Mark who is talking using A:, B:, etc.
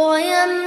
A: poem